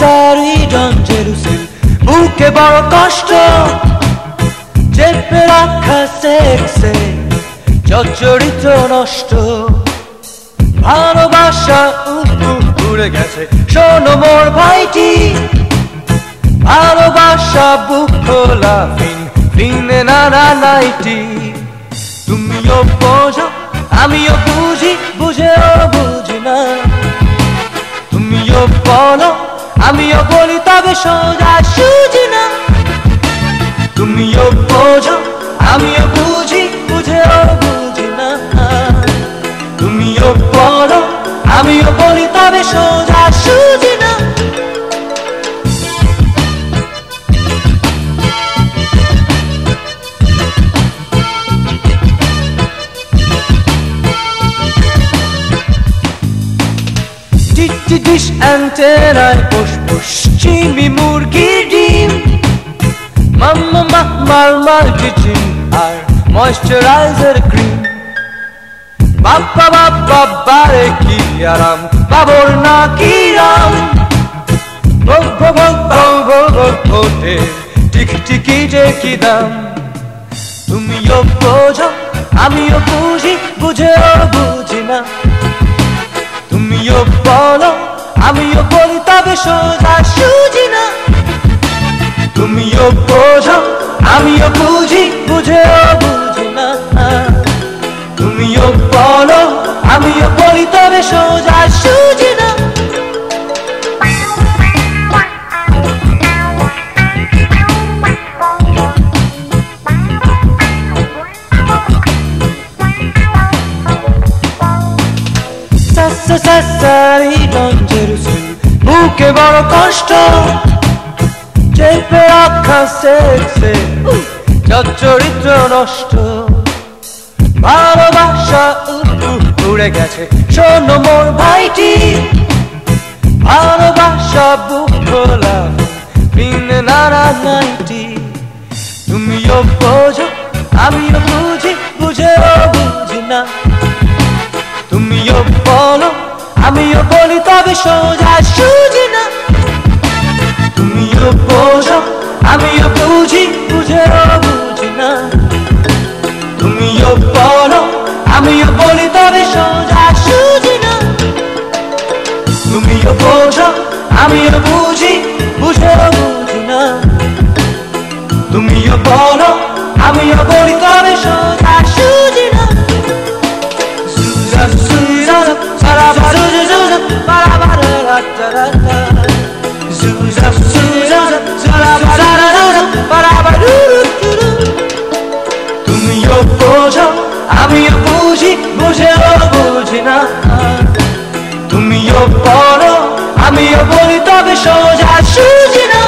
সারি ডন জেরুসেল বুকে বড় কষ্ট, চেপে রাখা সেক্সে নষ্ট। ভালোবাসা উড়ে গেছে। শোনো মোর ভাইটি, ভালোবাসা বুক খোলা ফিন, ফিনে নানা নাইটি। তুমিও বোঝো, আমিও বুঝি আমিও বলি তবে সোজা ডিশ অ্যান্টেনায় পুষ পুষ চিমি মুরগির ডিম মাম্মা মাখ মাল মাল কিচিন আর ময়শ্চারাইজার ক্রিম বাপ্পা বাপ্পা বারে কি আরাম বাবর না কি রাম ভোগ ভোগ ভোগ ভোগ ভোটে টিক টিকি যে কি দাম তুমিও বোঝো আমিও বুঝি বুঝেও বুঝি না আমিও বলি তবে সোজা সুঝি না। তুমিও বোঝো, আমিও বুঝি, বুঝেও বুঝি না। তুমিও বলো, আমিও বলি তবে সোজা সুঝি না। সারি ডঞ্জেরুসেল বুকে বড় কষ্ট। চেপে রাখা সেক্সে চরিত্র নষ্ট। ভালোবাসা উড়ে গেছে। শোনো মোর ভাইটি, ভালোবাসা বুক খোলা। বিন নানা নাইটি তুমিও বোঝো, আমিও বুঝি, বুঝেও বুঝি না। তুমিও বলো, আমিও বলি, তবে সোজা সুঝি তুমিও বোঝো আমিও বুঝি, বুঝেও বুঝি না। তুমিও বলো, আমিও বলি, তবে সোজা সুঝি না। তুমিও বোঝো, আমিও বুঝি, বুঝেও বুঝি না। তুমিও বলো, আমিও বলি, তবে সোজা সুঝি না। তুমিও বোঝো, আমিও বুঝি বুঝেও বুঝি না। তুমিও বলো, আমিও বলি তবে সোজা সুঝি না।